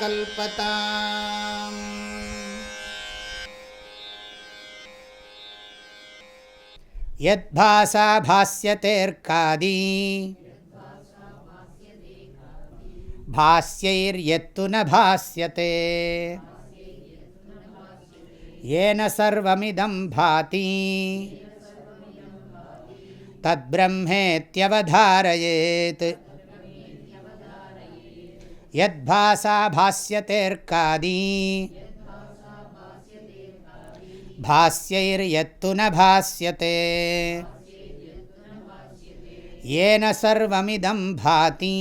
कल्पताम्। यद्भासा भास्यतेऽर्कादी भास्यैर्यत्तु न भास्यते येन सर्वमिदं भाति। तद्ब्रह्मेत्यवधारयेत् यद्भासा भास्यतेऽर्कादी भास्यैर्यत्तु न भास्यते येन सर्वमिदं भाति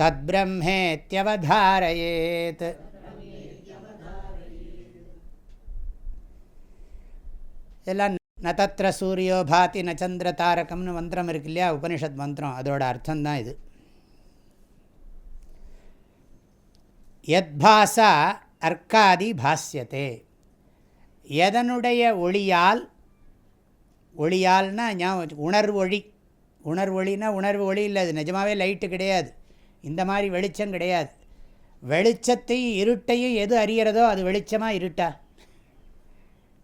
तद्ब्रह्मेत्यवधारयेत् எல்லாம் ந தத்திர சூரியோ பாதி ந சந்திர தாரகம்னு மந்திரம் இருக்கு இல்லையா உபனிஷத் மந்திரம் அதோட அர்த்தம்தான் இது எத்பாசா அர்க்காதி பாஸ்யத்தே எதனுடைய ஒளியால் ஒளியால்னா ஞாபகம் உணர்வு ஒளி உணர்வு உணர்வு ஒளி இல்லை அது நிஜமாகவே லைட்டு கிடையாது. இந்த மாதிரி வெளிச்சம் கிடையாது. வெளிச்சத்தையும் இருட்டையும் எது அறிகிறதோ அது வெளிச்சமாக இருட்டா?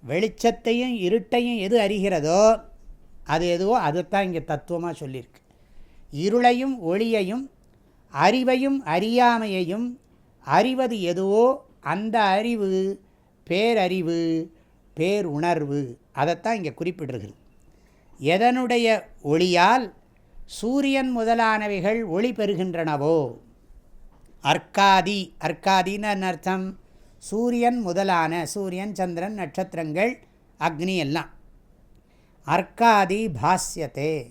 வெளிச்சத்தையும் இருட்டையும் எது அறிகிறதோ அது எதுவோ அதுதான் இங்கே தத்துவமாக சொல்லியிருக்கு. இருளையும் ஒளியையும் அறிவையும் அறியாமையையும் அறிவது எதுவோ அந்த அறிவு பேரறிவு பேருணர்வு அதைத்தான் இங்கே குறிப்பிடுகிறது எதனுடைய ஒளியால் சூரியன் முதலானவைகள் ஒளி பெறுகின்றனவோ? அர்க்காதி. அர்க்காதின்னு அர்த்தம்? சூரியன் முதலான சூரியன் சந்திரன் நட்சத்திரங்கள் அக்னி எல்லாம். அர்க்காதி பாஸ்யத்தே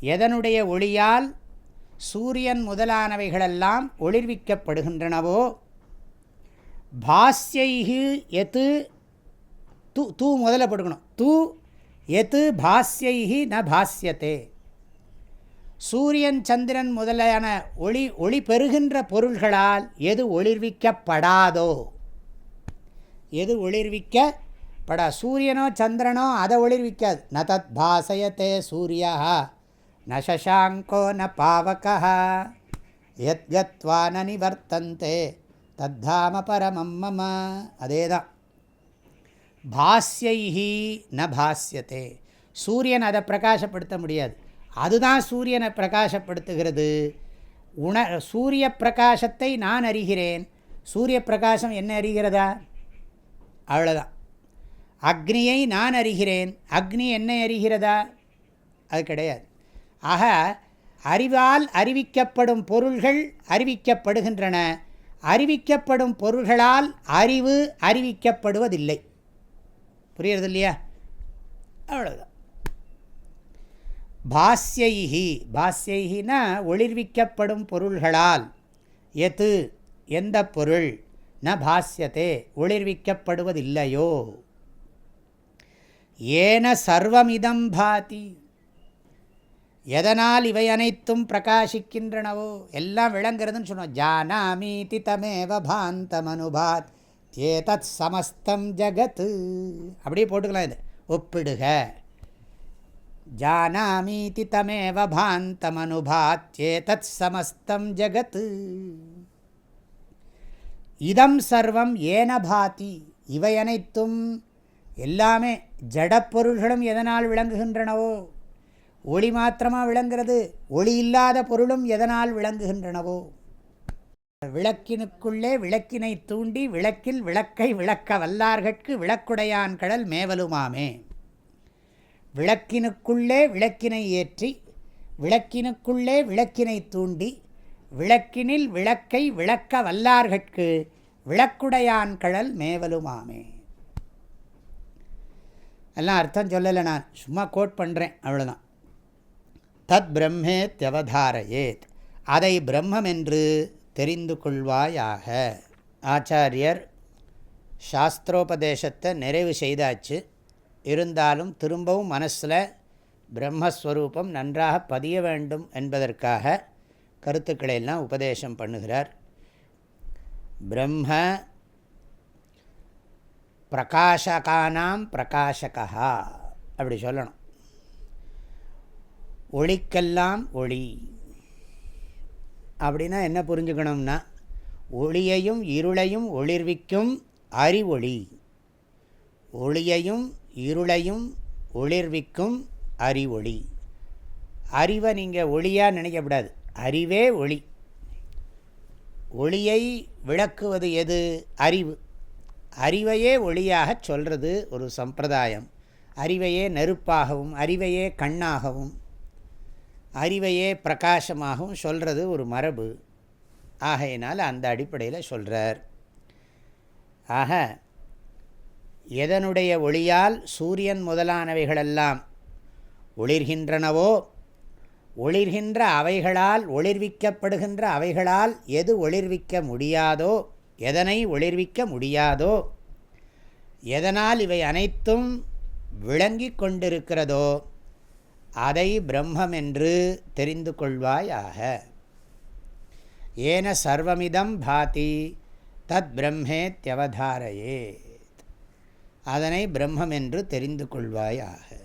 எதனுடைய ஒளியால் சூரியன் முதலானவைகளெல்லாம் ஒளிர்விக்கப்படுகின்றனவோ? பாஸ்யைகு எத்து தூ தூ முதல்ல போட்டுக்கணும். தூ எத்து பாஸ்யைகி ந பாஸ்யத்தே சூரியன் சந்திரன் முதலான ஒளி ஒளி பெறுகின்ற பொருள்களால் எது ஒளிர்விக்கப்படாதோ? எது ஒளிர்விக்கப்படா சூரியனோ சந்திரனோ அதை ஒளிர்விக்காது. ந தத் பாசயத்தே சூரியா. ந ந பாவகா எத்கத்வா ந நிவர்த்தந்தே தத்தாம பரமம் மம அதே தான் பாஸ்யைஹி ந பாஸ்யத்தே சூரியன் அதை பிரகாசப்படுத்த முடியாது அதுதான் சூரியனை பிரகாசப்படுத்துகிறது உண சூரிய பிரகாசத்தை நான் அறிகிறேன் சூரிய பிரகாசம் என்ன அறிகிறதா அவ்வளோதான் அக்னியை நான் அறிகிறேன் அக்னி என்னை அறிகிறதா அது கிடையாது ஆக அறிவால் அறிவிக்கப்படும் பொருள்கள் அறிவிக்கப்படுகின்றன. அறிவிக்கப்படும் பொருள்களால் அறிவு அறிவிக்கப்படுவதில்லை. புரியறது இல்லையா அவ்வளோதான் பாஸ்யைஹி பாஸ்யைஹினா ஒளிர்விக்கப்படும் பொருள்களால் எது எந்த பொருள் ந பாஸ்யத்தே ஒளிர்விக்கப்படுவதில்லையோ? ஏன சர்வமிதம் பாதி. எதனால் இவை அனைத்தும் பிரகாசிக்கின்றனவோ? எல்லாம் விளங்குறதுன்னு சொன்னோம். ஜானாமீதி தமேவ பாந்தமனுபாத். ஏதத் சமஸ்தம் ஜகத்து. அப்படியே போட்டுக்கலாம் இது. ஒப்பிடுக. ஜானாமீதி தமேவ பாந்தமனுபாத்யேதத் சமஸ்தம் ஜகத் இதம் சர்வம் ஏன பாதி. இவை அனைத்தும் எல்லாமே ஜடப்பொருள்களும் எதனால் விளங்குகின்றனவோ? ஒளி மாத்திரமாக விளங்குறது? ஒளி இல்லாத பொருளும் எதனால் விளங்குகின்றனவோ? விளக்கினுக்குள்ளே விளக்கினை தூண்டி விளக்கில் விளக்கை விளக்க வல்லார்கட்கு விளக்குடையான் கடல் மேவலுமாமே. விளக்கினுக்குள்ளே விளக்கினை ஏற்றி விளக்கினுக்குள்ளே விளக்கினை தூண்டி விளக்கினில் விளக்கை விளக்க வல்லார்கட்கு விளக்குடையான் கடல் மேவலுமாமே. எல்லாம் அர்த்தம் சொல்லலை நான். சும்மா கோட் பண்ணுறேன் அவ்வளோதான் தத் பிரம்மே தியவதாரையேத். அதை பிரம்மம் என்று தெரிந்து கொள்வாயாக. ஆச்சாரியர் சாஸ்திரோபதேசத்தை நிறைவு செய்தாச்சு. இருந்தாலும் திரும்பவும் மனசில் பிரம்மஸ்வரூபம் நன்றாக பதிய வேண்டும் என்பதற்காக கருத்துக்களை எல்லாம் உபதேசம் பண்ணுகிறார். பிரம்ம பிரகாஷகானாம் பிரகாஷகா அப்படி சொல்லணும். ஒளிக்கெல்லாம் ஒளி. அப்படின்னா என்ன புரிஞ்சுக்கணும்னா ஒளியையும் இருளையும் ஒளிர்விக்கும் அறிவொளி. ஒளியையும் இருளையும் ஒளிர்விக்கும் அறிவொளி. அறிவை நீங்கள் ஒளியாக நினைக்கக்கூடாது அறிவே ஒளி. ஒளியை விளக்குவது எது? அறிவு. அறிவையே ஒளியாக சொல்கிறது ஒரு சம்பிரதாயம். அறிவையே நெருப்பாகவும் அறிவையே கண்ணாகவும் அறிவையே பிரகாசமாகவும் சொல்கிறது ஒரு மரபு. ஆகையினால் அந்த அடிப்படையில் சொல்கிறார் ஆக எதனுடைய ஒளியால் சூரியன் முதலானவைகளெல்லாம் ஒளிர்கின்றனவோ ஒளிர்கின்ற அவைகளால் ஒளிர்விக்கப்படுகின்ற அவைகளால் எது ஒளிர்விக்க முடியாதோ எதனை ஒளிர்விக்க முடியாதோ எதனால் இவை அனைத்தும் விளங்கி கொண்டிருக்கிறதோ அதை பிரம்மம் என்று தெரிந்து கொள்வாயாக. ஏன சர்வமிதம் பாதி தத் பிரம்மேத்யவதாரையே அதனை பிரம்மம் என்று தெரிந்து கொள்வாயாக.